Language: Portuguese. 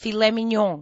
filé mignon.